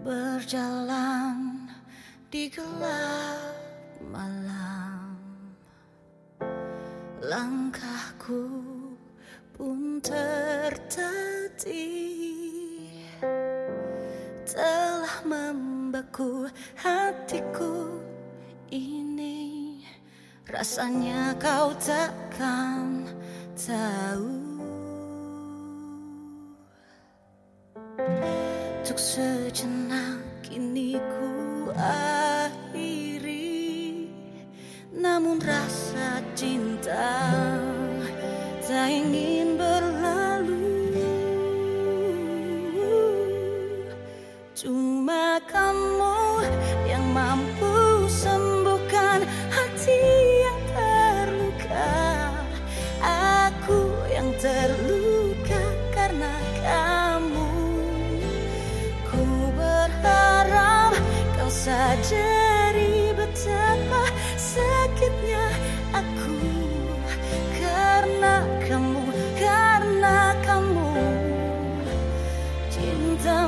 Berjalan di gelap malam. Langkahku pun tertatih Membeku hatiku ini. Rasanya kau takkan tahu. Untuk sejenak kini ku akhiri Namun rasa cinta tak ingin terluka karena kamu. Ku berharap kau sadari betapa sakitnya aku. Karena kamu, karena kamu. Cinta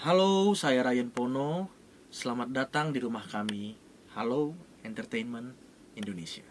Halo, saya Ryan Pono. Selamat datang di rumah kami. Halo Entertainment Indonesia.